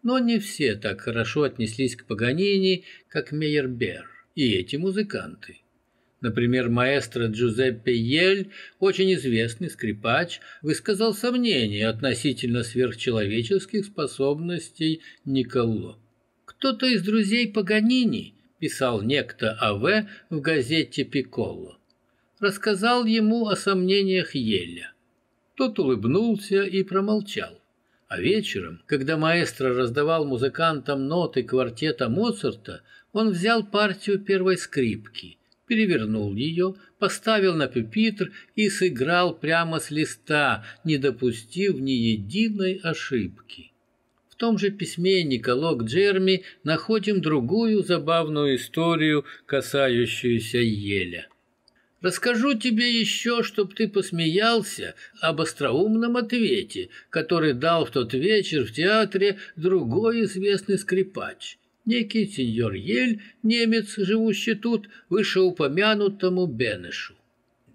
Но не все так хорошо отнеслись к Паганини, как Мейербер и эти музыканты. Например, маэстро Джузеппе Ель, очень известный скрипач, высказал сомнения относительно сверхчеловеческих способностей Николо. «Кто-то из друзей Паганини», – писал некто А.В. в газете «Пиколо», рассказал ему о сомнениях Еля. Тот улыбнулся и промолчал. А вечером, когда маэстро раздавал музыкантам ноты квартета Моцарта, он взял партию первой скрипки – перевернул ее, поставил на пюпитр и сыграл прямо с листа, не допустив ни единой ошибки. В том же письме Николо к Джерми находим другую забавную историю, касающуюся Еля. Расскажу тебе еще, чтоб ты посмеялся об остроумном ответе, который дал в тот вечер в театре другой известный скрипач – некий сеньор Ель, немец, живущий тут, вышеупомянутому Бенешу.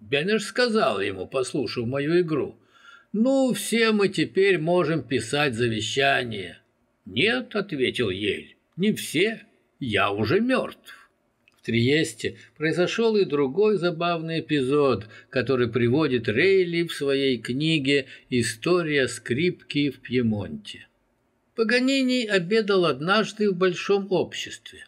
Бенеш сказал ему, послушав мою игру, «Ну, все мы теперь можем писать завещание». «Нет», — ответил Ель, — «не все, я уже мертв». Триесте произошел и другой забавный эпизод, который приводит Рейли в своей книге «История скрипки в Пьемонте». Паганини обедал однажды в большом обществе.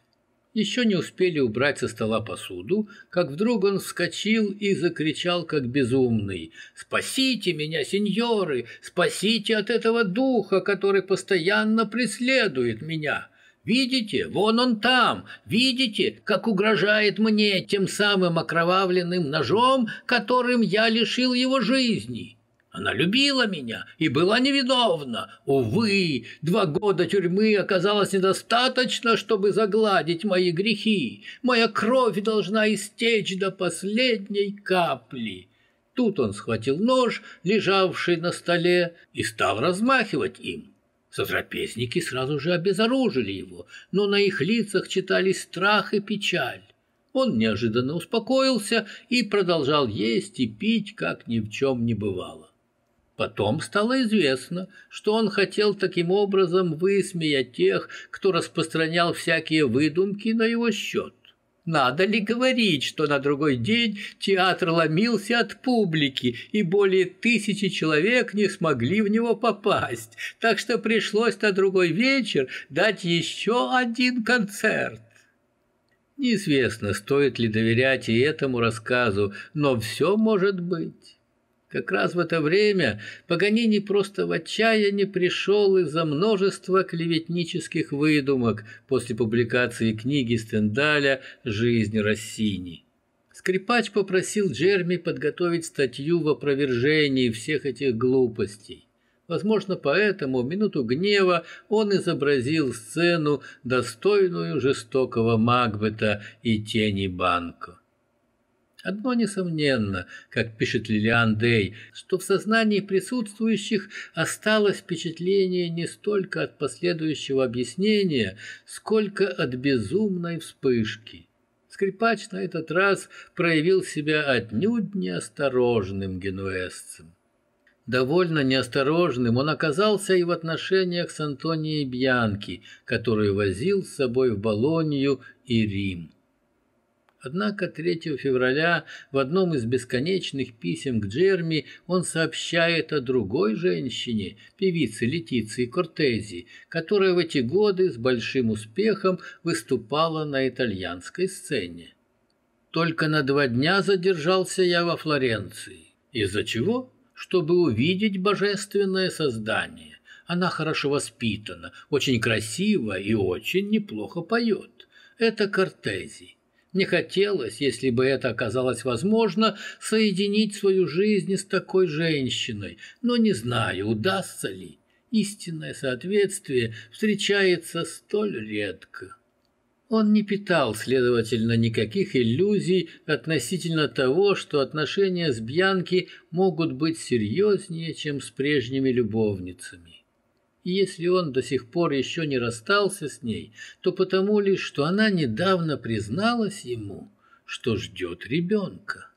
Еще не успели убрать со стола посуду, как вдруг он вскочил и закричал, как безумный. «Спасите меня, сеньоры! Спасите от этого духа, который постоянно преследует меня!» Видите, вон он там, видите, как угрожает мне тем самым окровавленным ножом, которым я лишил его жизни. Она любила меня и была невиновна. Увы, два года тюрьмы оказалось недостаточно, чтобы загладить мои грехи. Моя кровь должна истечь до последней капли. Тут он схватил нож, лежавший на столе, и стал размахивать им. Сотрапезники сразу же обезоружили его, но на их лицах читались страх и печаль. Он неожиданно успокоился и продолжал есть и пить, как ни в чем не бывало. Потом стало известно, что он хотел таким образом высмеять тех, кто распространял всякие выдумки на его счет. Надо ли говорить, что на другой день театр ломился от публики, и более тысячи человек не смогли в него попасть, так что пришлось на другой вечер дать еще один концерт. Неизвестно, стоит ли доверять и этому рассказу, но все может быть. Как раз в это время Паганини просто в отчаянии пришел из-за множества клеветнических выдумок после публикации книги Стендаля «Жизнь Россини». Скрипач попросил Джерми подготовить статью в опровержении всех этих глупостей. Возможно, поэтому в минуту гнева он изобразил сцену, достойную жестокого Макбета и тени Банко. Одно несомненно, как пишет Лилиан Дей, что в сознании присутствующих осталось впечатление не столько от последующего объяснения, сколько от безумной вспышки. Скрипач на этот раз проявил себя отнюдь неосторожным генуэзцем. Довольно неосторожным он оказался и в отношениях с Антонией Бьянки, который возил с собой в Болонью и Рим. Однако 3 февраля в одном из бесконечных писем к Джерми он сообщает о другой женщине, певице Летиции Кортези, которая в эти годы с большим успехом выступала на итальянской сцене. Только на два дня задержался я во Флоренции. Из-за чего? Чтобы увидеть божественное создание. Она хорошо воспитана, очень красива и очень неплохо поет. Это Кортези. Не хотелось, если бы это оказалось возможно, соединить свою жизнь с такой женщиной, но не знаю, удастся ли. Истинное соответствие встречается столь редко. Он не питал, следовательно, никаких иллюзий относительно того, что отношения с Бьянки могут быть серьезнее, чем с прежними любовницами. И если он до сих пор еще не расстался с ней, то потому лишь, что она недавно призналась ему, что ждет ребенка.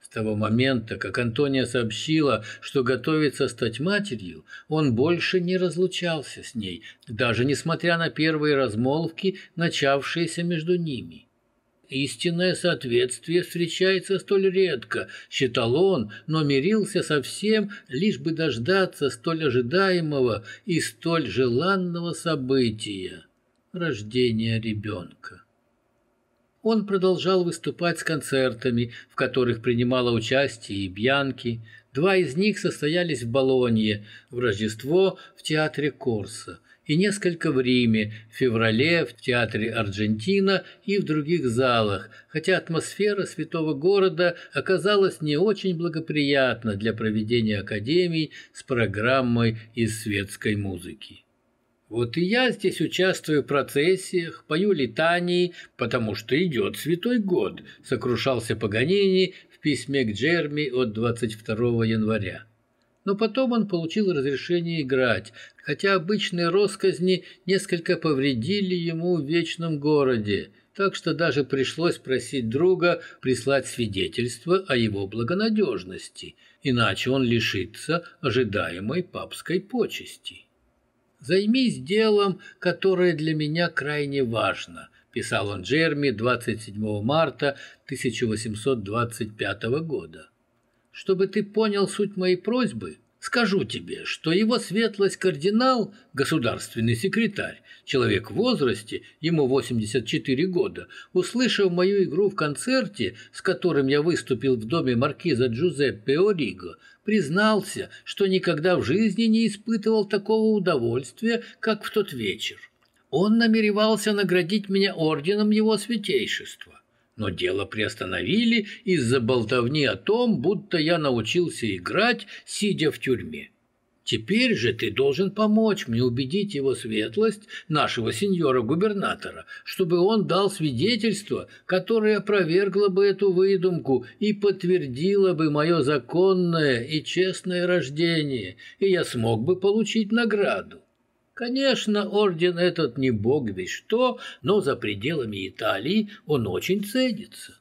С того момента, как Антония сообщила, что готовится стать матерью, он больше не разлучался с ней, даже несмотря на первые размолвки, начавшиеся между ними. Истинное соответствие встречается столь редко, считал он, но мирился со всем, лишь бы дождаться столь ожидаемого и столь желанного события – рождения ребенка. Он продолжал выступать с концертами, в которых принимала участие и Бьянки. Два из них состоялись в Болонье, в Рождество в театре Корса и несколько в Риме, в феврале в театре Аргентина и в других залах, хотя атмосфера святого города оказалась не очень благоприятна для проведения академий с программой из светской музыки. Вот и я здесь участвую в процессиях, пою летании, потому что идет святой год, сокрушался Паганини в письме к Джерми от 22 января. Но потом он получил разрешение играть, хотя обычные росказни несколько повредили ему в вечном городе, так что даже пришлось просить друга прислать свидетельство о его благонадежности, иначе он лишится ожидаемой папской почести. «Займись делом, которое для меня крайне важно», – писал он Джерми 27 марта 1825 года. «Чтобы ты понял суть моей просьбы, скажу тебе, что его светлость кардинал, государственный секретарь, человек в возрасте, ему 84 года, услышав мою игру в концерте, с которым я выступил в доме маркиза Джузеппе Ориго, признался, что никогда в жизни не испытывал такого удовольствия, как в тот вечер. Он намеревался наградить меня орденом его святейшества. Но дело приостановили из-за болтовни о том, будто я научился играть, сидя в тюрьме. Теперь же ты должен помочь мне убедить его светлость, нашего сеньора-губернатора, чтобы он дал свидетельство, которое опровергло бы эту выдумку и подтвердило бы мое законное и честное рождение, и я смог бы получить награду. Конечно, орден этот не бог весь что, но за пределами Италии он очень ценится.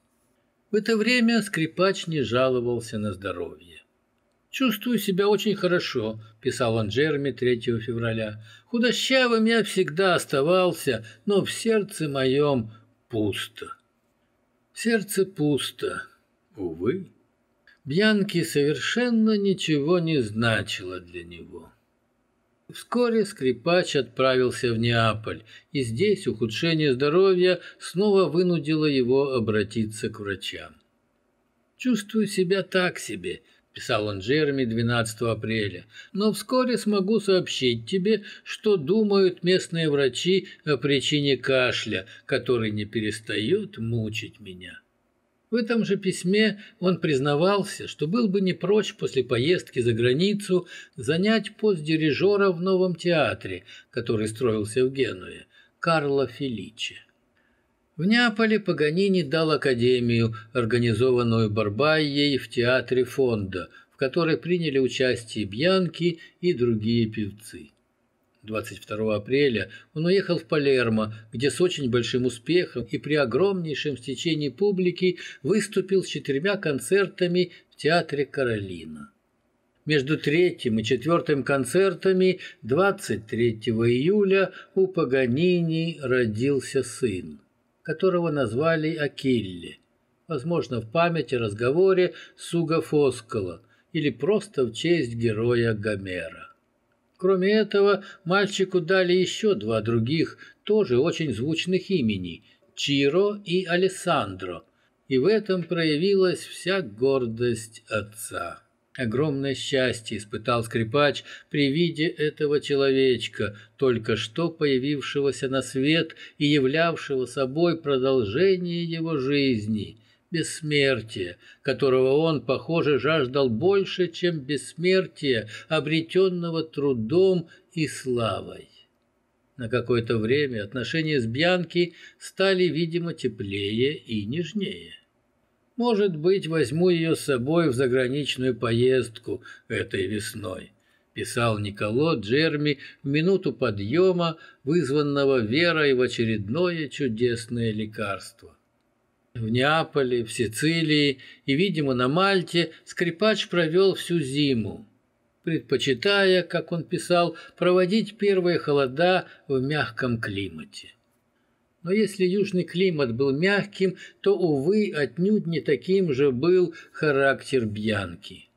В это время скрипач не жаловался на здоровье. «Чувствую себя очень хорошо», – писал он Джерми 3 февраля. «Худощавым я всегда оставался, но в сердце моем пусто». Сердце пусто, увы. Бьянки совершенно ничего не значило для него. Вскоре скрипач отправился в Неаполь, и здесь ухудшение здоровья снова вынудило его обратиться к врачам. «Чувствую себя так себе», писал он Джереми 12 апреля, но вскоре смогу сообщить тебе, что думают местные врачи о причине кашля, который не перестает мучить меня. В этом же письме он признавался, что был бы не прочь после поездки за границу занять пост дирижера в новом театре, который строился в Генуе, Карло Феличи. В Неаполе Паганини дал академию, организованную Барбайей в театре фонда, в которой приняли участие Бьянки и другие певцы. 22 апреля он уехал в Палермо, где с очень большим успехом и при огромнейшем стечении публики выступил с четырьмя концертами в театре Каролина. Между третьим и четвертым концертами 23 июля у Паганини родился сын которого назвали Акилле, возможно, в память о разговоре Суга Фоскала или просто в честь героя Гомера. Кроме этого, мальчику дали еще два других, тоже очень звучных имени – Чиро и Алессандро, и в этом проявилась вся гордость отца. Огромное счастье испытал скрипач при виде этого человечка, только что появившегося на свет и являвшего собой продолжение его жизни, бессмертие, которого он, похоже, жаждал больше, чем бессмертие, обретенного трудом и славой. На какое-то время отношения с Бьянки стали, видимо, теплее и нежнее. Может быть, возьму ее с собой в заграничную поездку этой весной, писал Николо Джерми в минуту подъема, вызванного верой в очередное чудесное лекарство. В Неаполе, в Сицилии и, видимо, на Мальте скрипач провел всю зиму, предпочитая, как он писал, проводить первые холода в мягком климате. Но если южный климат был мягким, то, увы, отнюдь не таким же был характер Бьянки.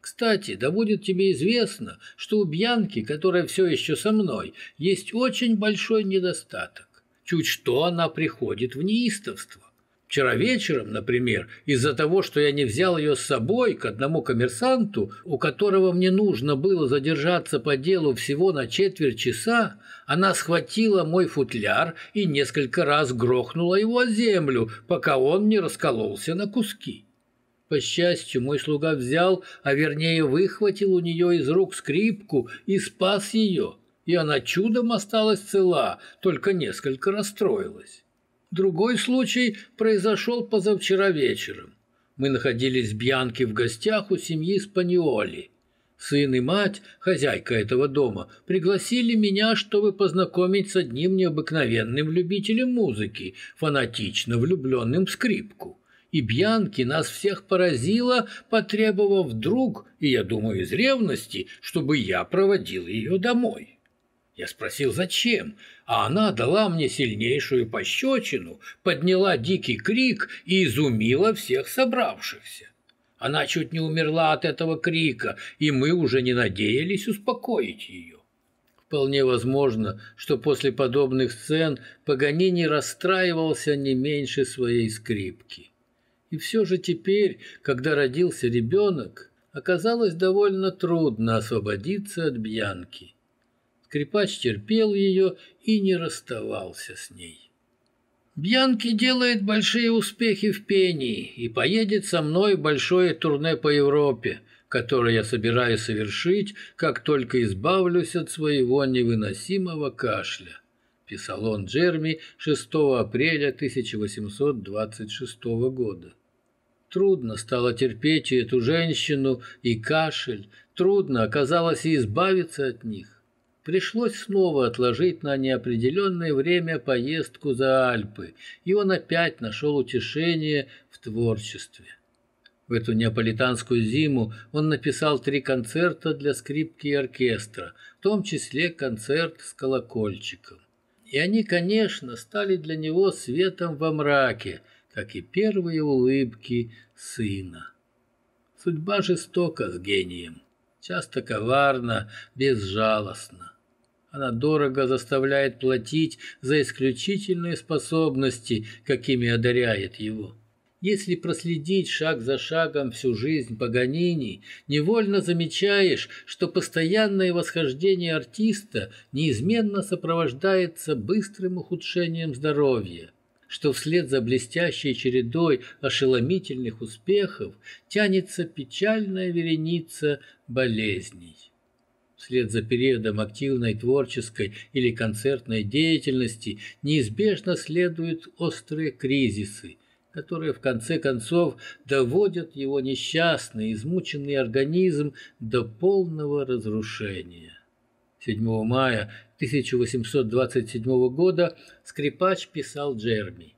Кстати, да будет тебе известно, что у Бьянки, которая все еще со мной, есть очень большой недостаток. Чуть что она приходит в неистовство. Вчера вечером, например, из-за того, что я не взял ее с собой к одному коммерсанту, у которого мне нужно было задержаться по делу всего на четверть часа, она схватила мой футляр и несколько раз грохнула его о землю, пока он не раскололся на куски. По счастью, мой слуга взял, а вернее выхватил у нее из рук скрипку и спас ее, и она чудом осталась цела, только несколько расстроилась. Другой случай произошел позавчера вечером. Мы находились в Бьянке в гостях у семьи Спаниоли. Сын и мать, хозяйка этого дома, пригласили меня, чтобы познакомить с одним необыкновенным любителем музыки, фанатично влюбленным в скрипку. И Бьянки нас всех поразила, потребовав вдруг, и я думаю из ревности, чтобы я проводил ее домой. Я спросил, зачем, а она дала мне сильнейшую пощечину, подняла дикий крик и изумила всех собравшихся. Она чуть не умерла от этого крика, и мы уже не надеялись успокоить ее. Вполне возможно, что после подобных сцен Паганини расстраивался не меньше своей скрипки. И все же теперь, когда родился ребенок, оказалось довольно трудно освободиться от Бьянки. Скрипач терпел ее и не расставался с ней. Бьянки делает большие успехи в пении и поедет со мной в большое турне по Европе, которое я собираюсь совершить, как только избавлюсь от своего невыносимого кашля, писал он Джерми 6 апреля 1826 года. Трудно стало терпеть и эту женщину, и кашель, трудно оказалось и избавиться от них. Пришлось снова отложить на неопределенное время поездку за Альпы, и он опять нашел утешение в творчестве. В эту неаполитанскую зиму он написал три концерта для скрипки и оркестра, в том числе концерт с колокольчиком. И они, конечно, стали для него светом во мраке, как и первые улыбки сына. Судьба жестока с гением, часто коварна, безжалостна. Она дорого заставляет платить за исключительные способности, какими одаряет его. Если проследить шаг за шагом всю жизнь Паганини, невольно замечаешь, что постоянное восхождение артиста неизменно сопровождается быстрым ухудшением здоровья, что вслед за блестящей чередой ошеломительных успехов тянется печальная вереница болезней. Вслед за периодом активной творческой или концертной деятельности неизбежно следуют острые кризисы, которые в конце концов доводят его несчастный, измученный организм до полного разрушения. 7 мая 1827 года скрипач писал Джерми.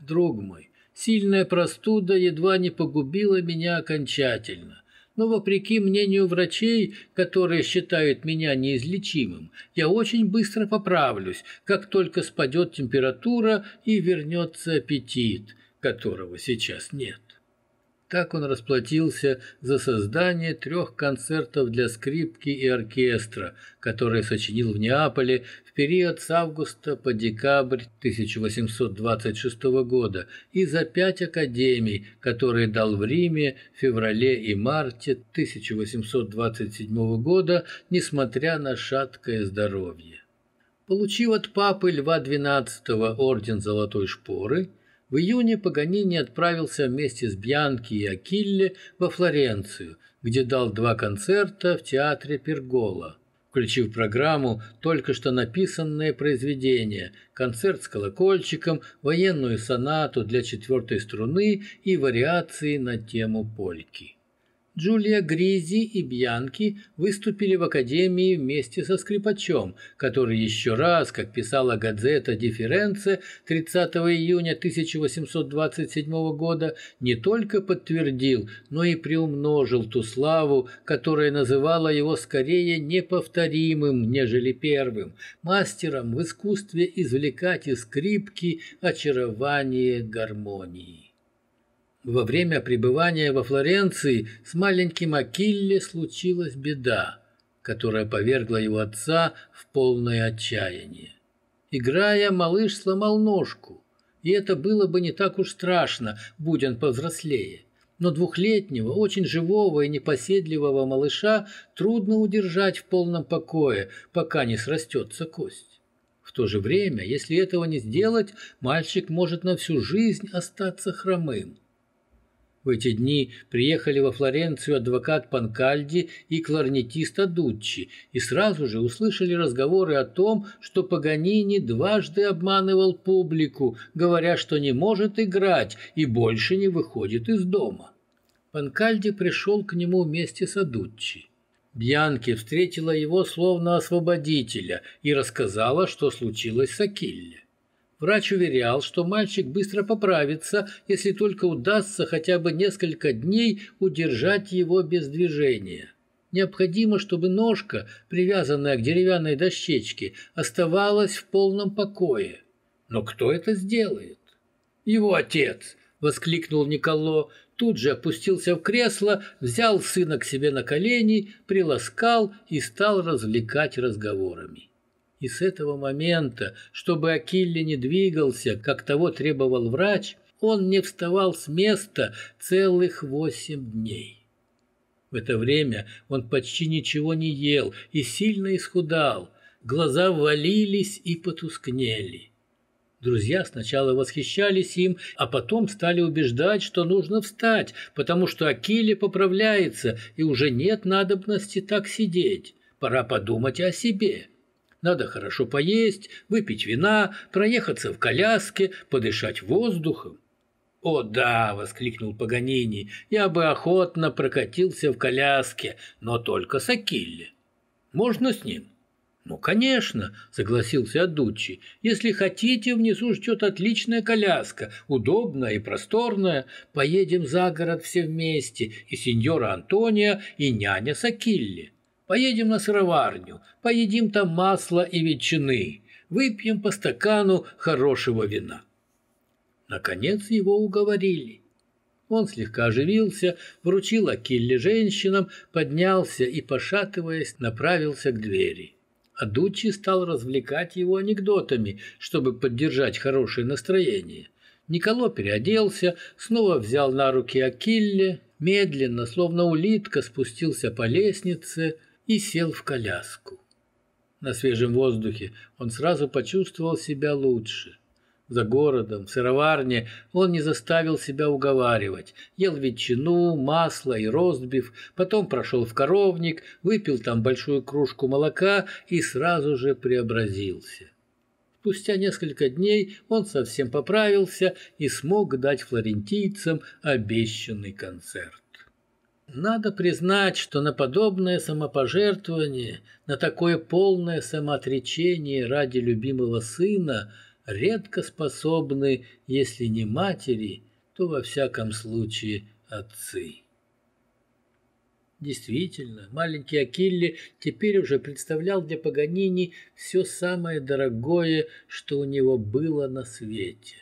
«Друг мой, сильная простуда едва не погубила меня окончательно но вопреки мнению врачей, которые считают меня неизлечимым, я очень быстро поправлюсь, как только спадет температура и вернется аппетит, которого сейчас нет. Так он расплатился за создание трех концертов для скрипки и оркестра, которые сочинил в Неаполе в период с августа по декабрь 1826 года, и за пять академий, которые дал в Риме в феврале и марте 1827 года, несмотря на шаткое здоровье. Получив от папы Льва XII орден Золотой Шпоры, в июне Паганини отправился вместе с Бьянки и Акилле во Флоренцию, где дал два концерта в театре Пергола. включив в программу только что написанное произведение, концерт с колокольчиком, военную сонату для четвертой струны и вариации на тему польки. Джулия Гризи и Бьянки выступили в Академии вместе со скрипачом, который еще раз, как писала газета «Дифференце» 30 июня 1827 года, не только подтвердил, но и приумножил ту славу, которая называла его скорее неповторимым, нежели первым, мастером в искусстве извлекать из скрипки очарование гармонии. Во время пребывания во Флоренции с маленьким Акилле случилась беда, которая повергла его отца в полное отчаяние. Играя, малыш сломал ножку, и это было бы не так уж страшно, будь он повзрослее. Но двухлетнего, очень живого и непоседливого малыша трудно удержать в полном покое, пока не срастется кость. В то же время, если этого не сделать, мальчик может на всю жизнь остаться хромым. В эти дни приехали во Флоренцию адвокат Панкальди и кларнетист Адуччи и сразу же услышали разговоры о том, что Паганини дважды обманывал публику, говоря, что не может играть и больше не выходит из дома. Панкальди пришел к нему вместе с Адуччи. Бьянки встретила его словно освободителя и рассказала, что случилось с Акилле. Врач уверял, что мальчик быстро поправится, если только удастся хотя бы несколько дней удержать его без движения. Необходимо, чтобы ножка, привязанная к деревянной дощечке, оставалась в полном покое. Но кто это сделает? Его отец, воскликнул Николо, тут же опустился в кресло, взял сына к себе на колени, приласкал и стал развлекать разговорами. И с этого момента, чтобы Акилле не двигался, как того требовал врач, он не вставал с места целых восемь дней. В это время он почти ничего не ел и сильно исхудал, глаза ввалились и потускнели. Друзья сначала восхищались им, а потом стали убеждать, что нужно встать, потому что Акиле поправляется, и уже нет надобности так сидеть. Пора подумать о себе. Надо хорошо поесть, выпить вина, проехаться в коляске, подышать воздухом. «О да!» — воскликнул Паганини. «Я бы охотно прокатился в коляске, но только с Акилле. Можно с ним?» «Ну, конечно», — согласился Адучи. «Если хотите, внизу ждет отличная коляска, удобная и просторная. Поедем за город все вместе, и сеньора Антония, и няня Сакилли. Поедем на сыроварню, поедим там масла и ветчины, выпьем по стакану хорошего вина. Наконец его уговорили. Он слегка оживился, вручил Акилле женщинам, поднялся и, пошатываясь, направился к двери. А Дуччи стал развлекать его анекдотами, чтобы поддержать хорошее настроение. Николо переоделся, снова взял на руки Акилле, медленно, словно улитка, спустился по лестнице – и сел в коляску. На свежем воздухе он сразу почувствовал себя лучше. За городом, в сыроварне он не заставил себя уговаривать. Ел ветчину, масло и ростбиф, потом прошел в коровник, выпил там большую кружку молока и сразу же преобразился. Спустя несколько дней он совсем поправился и смог дать флорентийцам обещанный концерт. Надо признать, что на подобное самопожертвование, на такое полное самоотречение ради любимого сына редко способны, если не матери, то во всяком случае отцы. Действительно, маленький Акилли теперь уже представлял для Паганини все самое дорогое, что у него было на свете.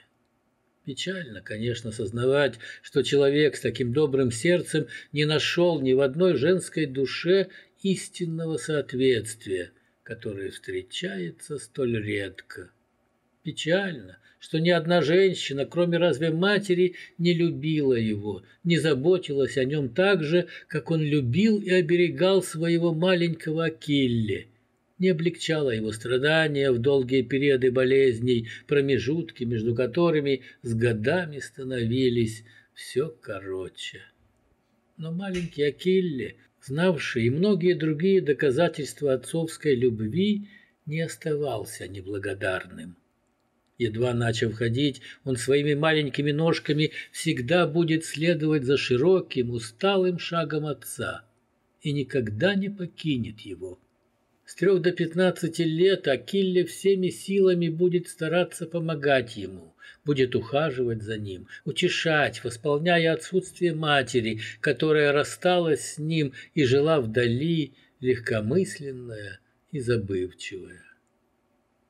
Печально, конечно, сознавать, что человек с таким добрым сердцем не нашел ни в одной женской душе истинного соответствия, которое встречается столь редко. Печально, что ни одна женщина, кроме разве матери, не любила его, не заботилась о нем так же, как он любил и оберегал своего маленького Акилле – не облегчало его страдания в долгие периоды болезней, промежутки между которыми с годами становились все короче. Но маленький Акилле знавший и многие другие доказательства отцовской любви, не оставался неблагодарным. Едва начав ходить, он своими маленькими ножками всегда будет следовать за широким, усталым шагом отца и никогда не покинет его. С трех до пятнадцати лет Акилле всеми силами будет стараться помогать ему, будет ухаживать за ним, утешать, восполняя отсутствие матери, которая рассталась с ним и жила вдали, легкомысленная и забывчивая.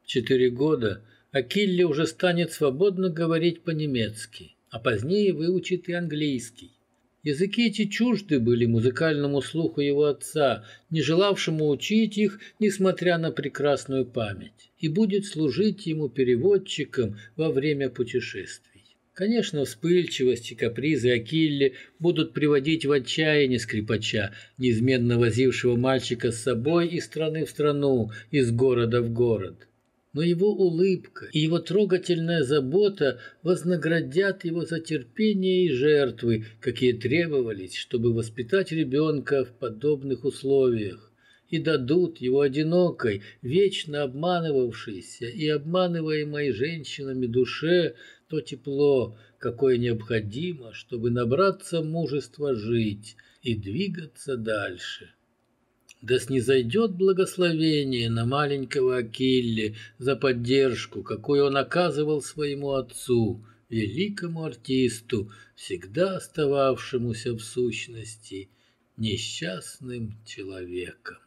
В четыре года Акилле уже станет свободно говорить по-немецки, а позднее выучит и английский. Языки эти чужды были музыкальному слуху его отца, не желавшему учить их, несмотря на прекрасную память, и будет служить ему переводчиком во время путешествий. Конечно, вспыльчивость и капризы Акилле будут приводить в отчаяние скрипача, неизменно возившего мальчика с собой из страны в страну, из города в город но его улыбка и его трогательная забота вознаградят его за терпение и жертвы, какие требовались, чтобы воспитать ребенка в подобных условиях, и дадут его одинокой, вечно обманывавшейся и обманываемой женщинами душе то тепло, какое необходимо, чтобы набраться мужества жить и двигаться дальше. Да снизойдет благословение на маленького Акилле за поддержку, какую он оказывал своему отцу, великому артисту, всегда остававшемуся в сущности несчастным человеком.